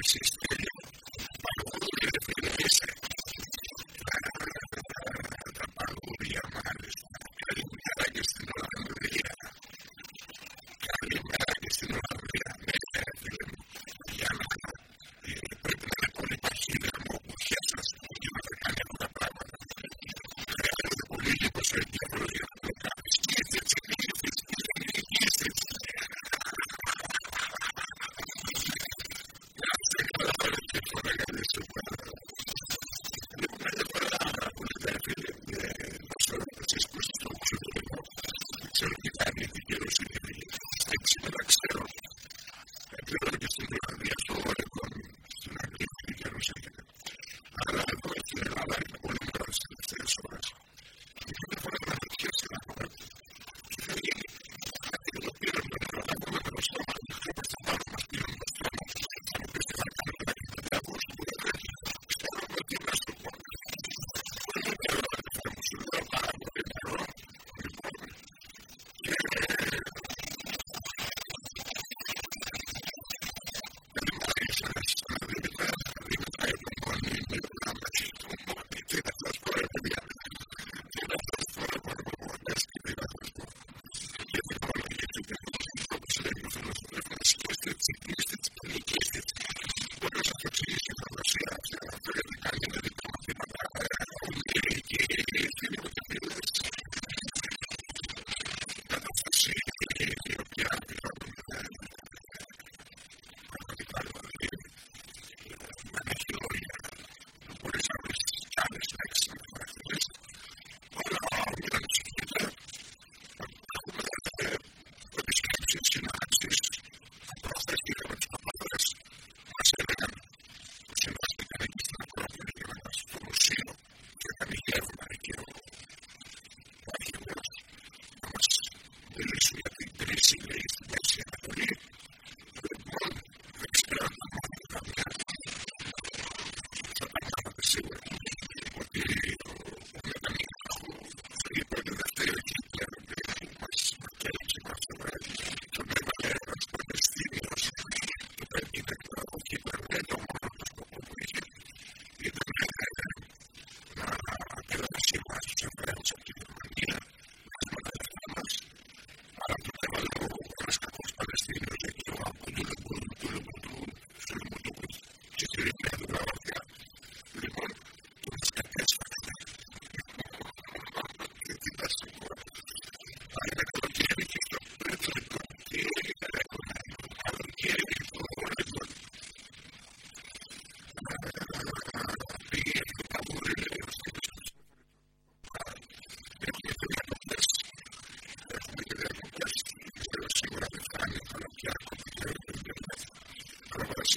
their years ago.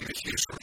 Спасибо тебе, что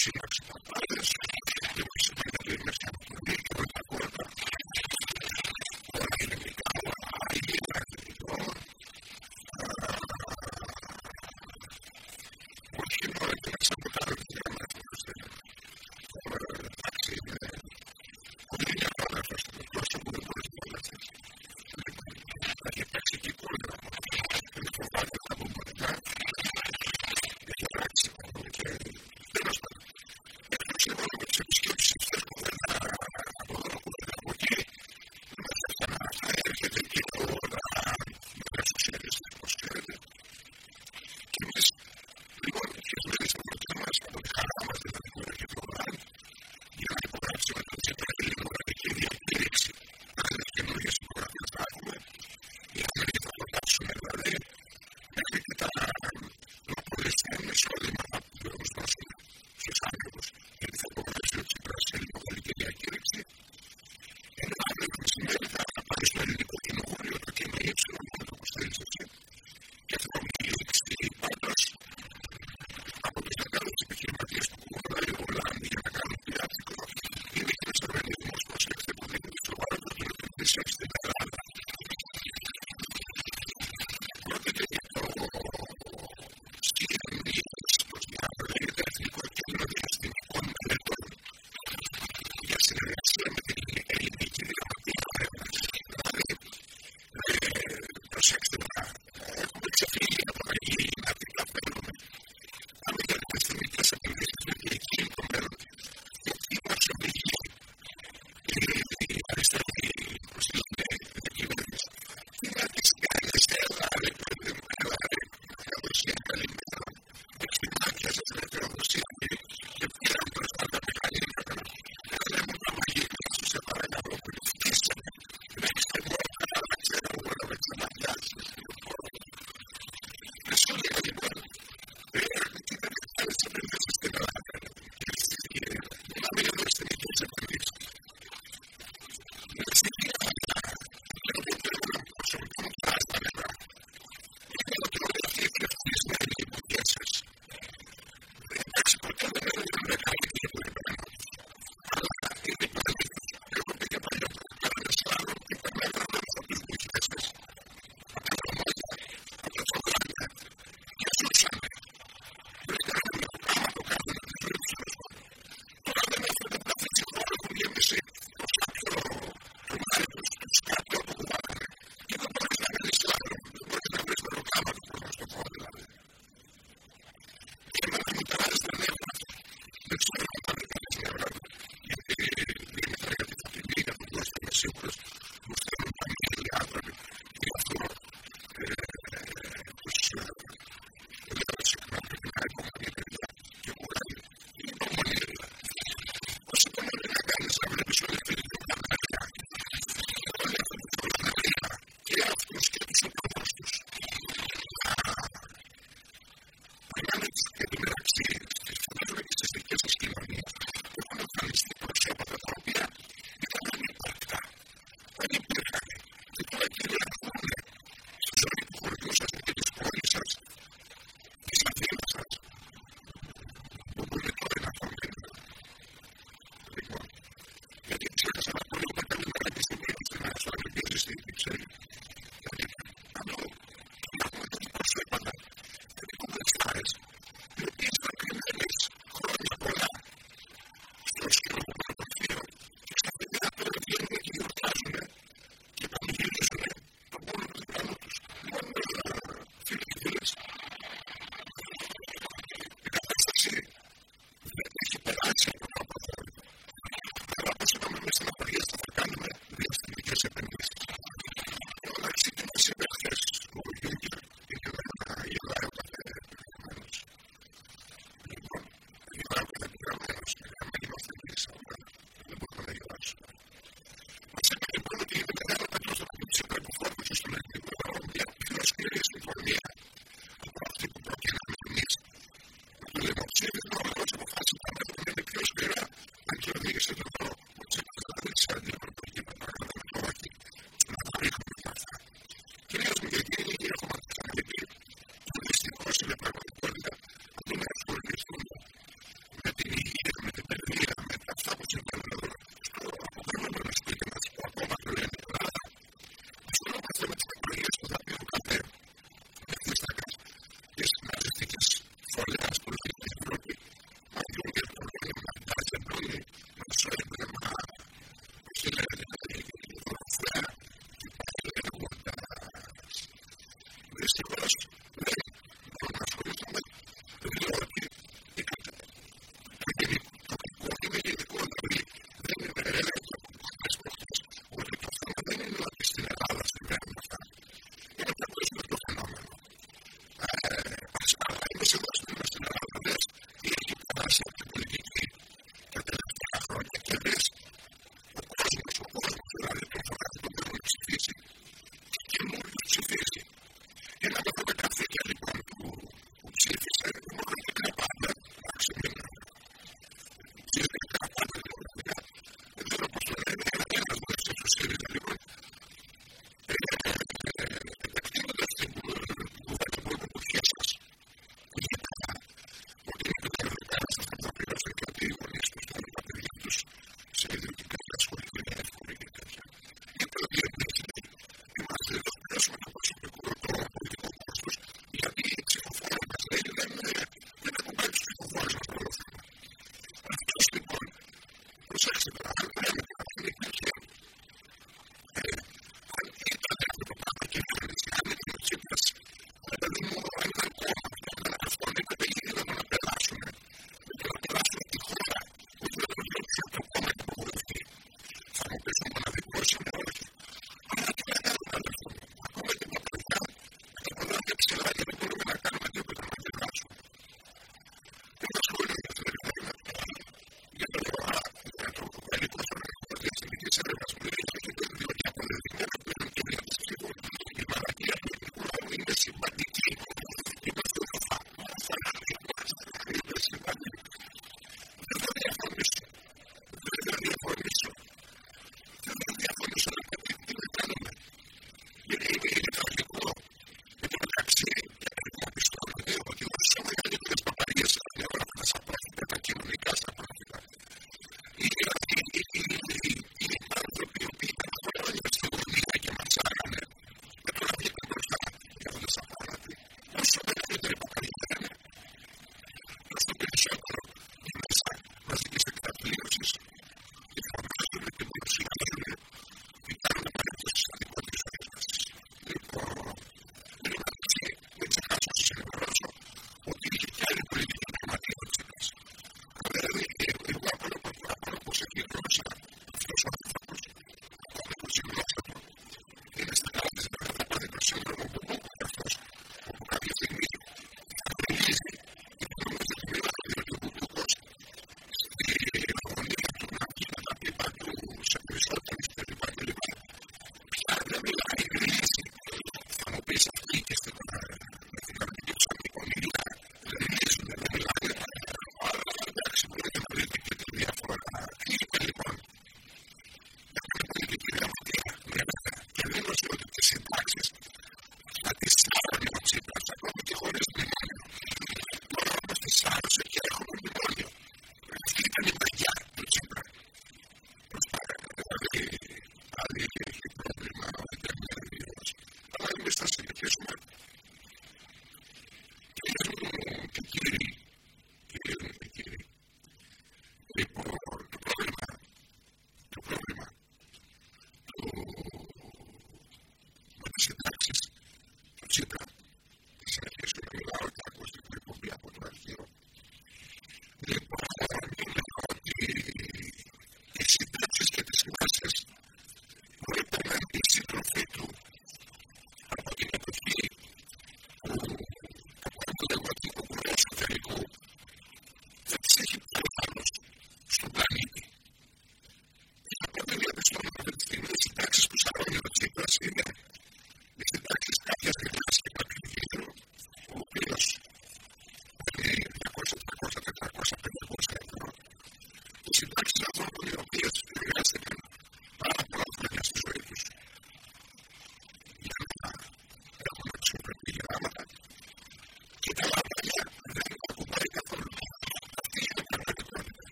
she actually research that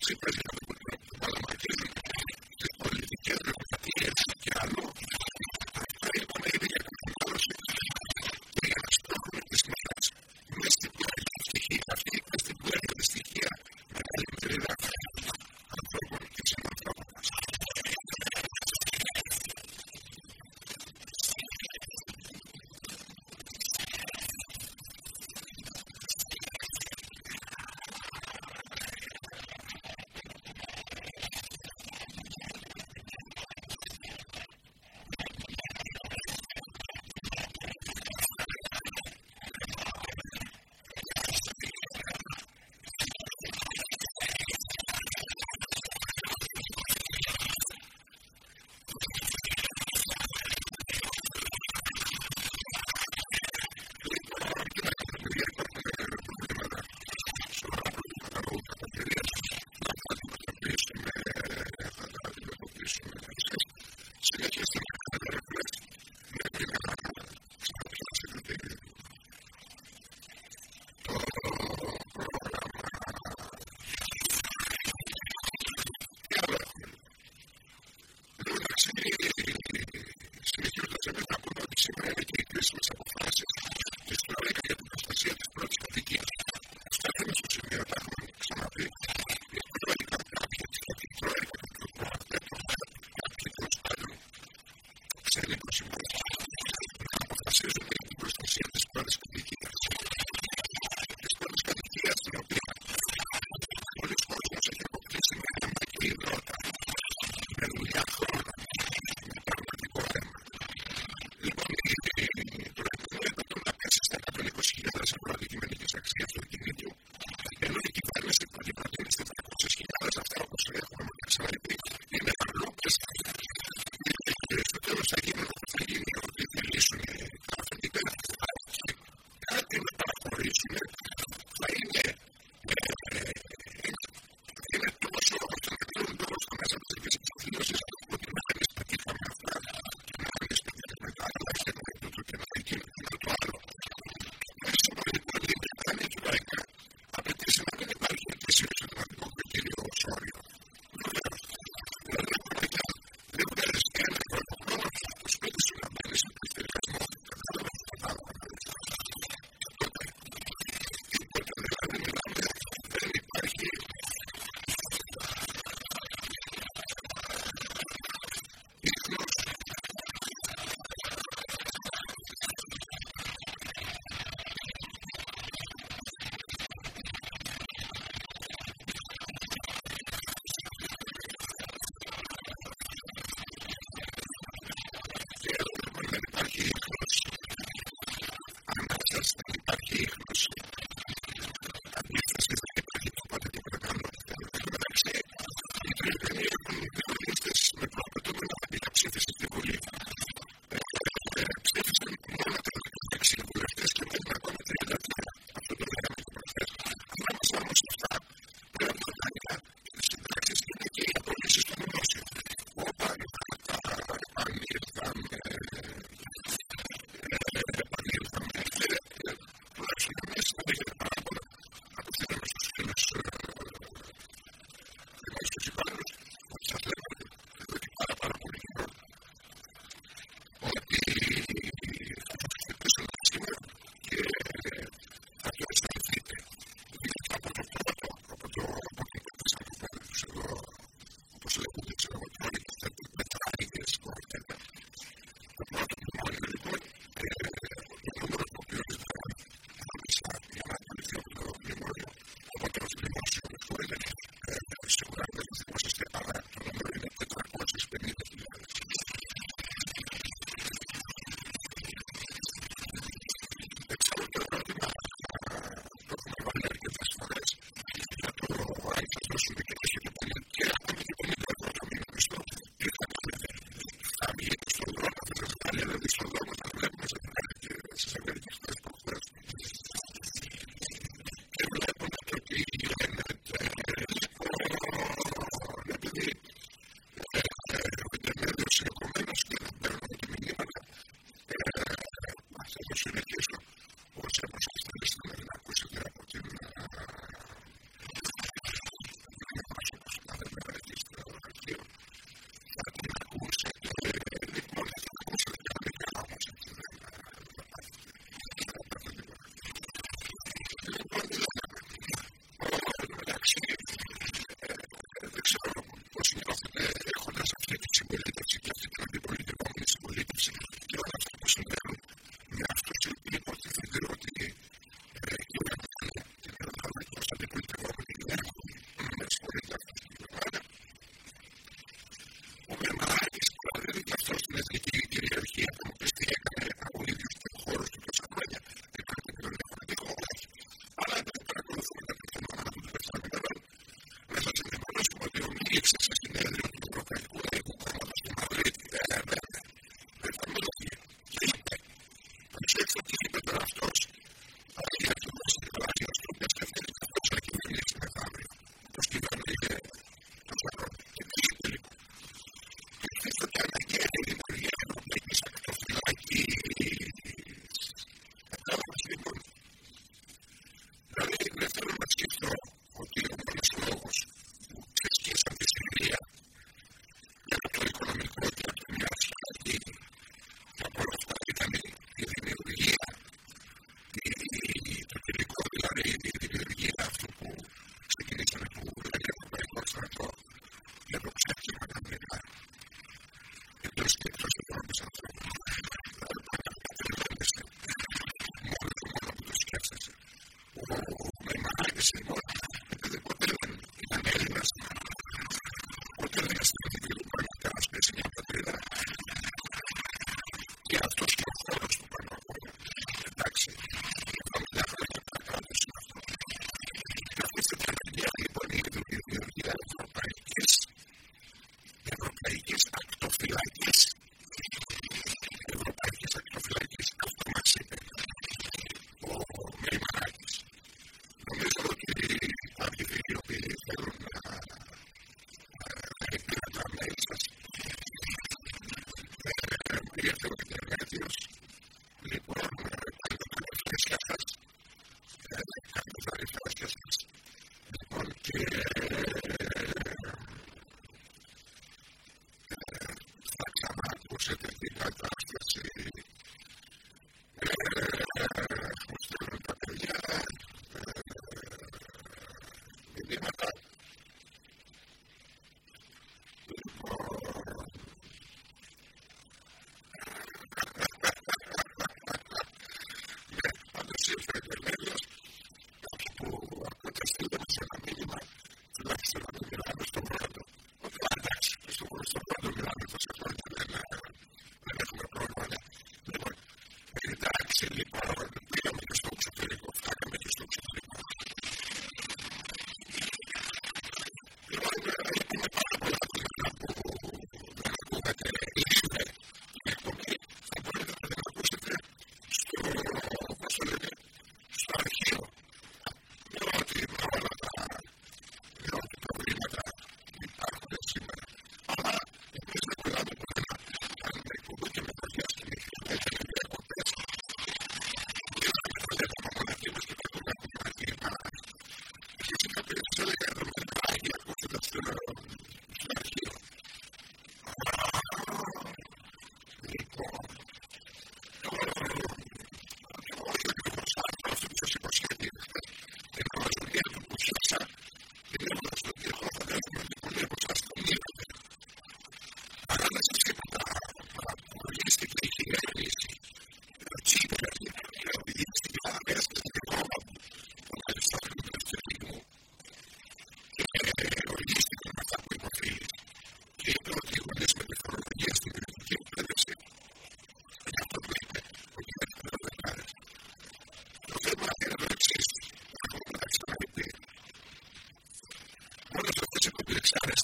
to present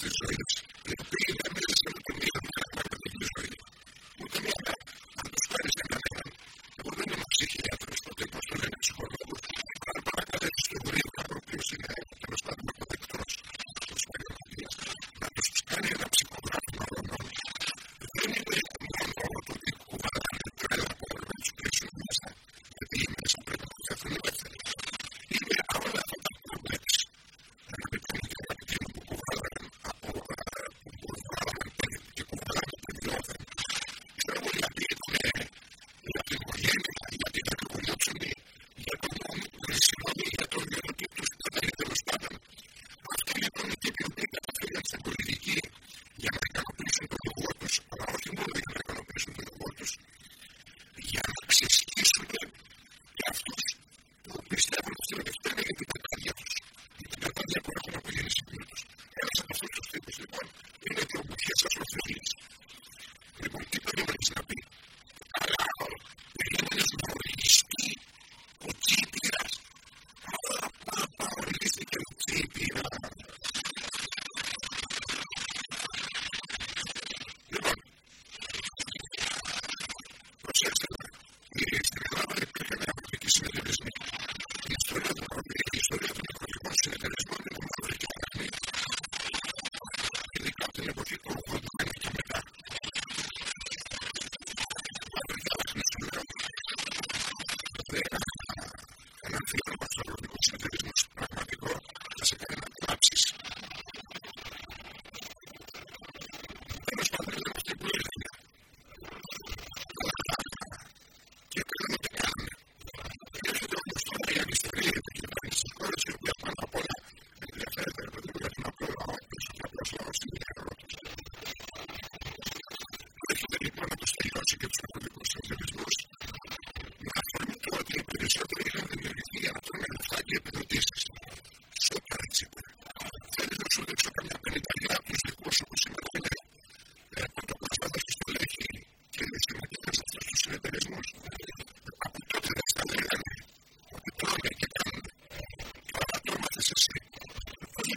message η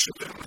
to them.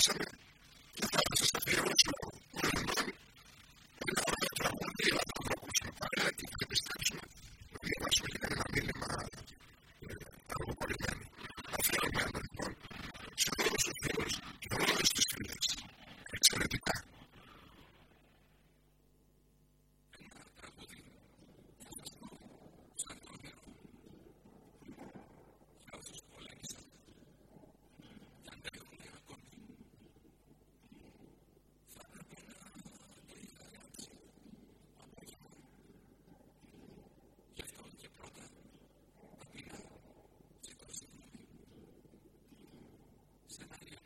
President, if that was just a successful.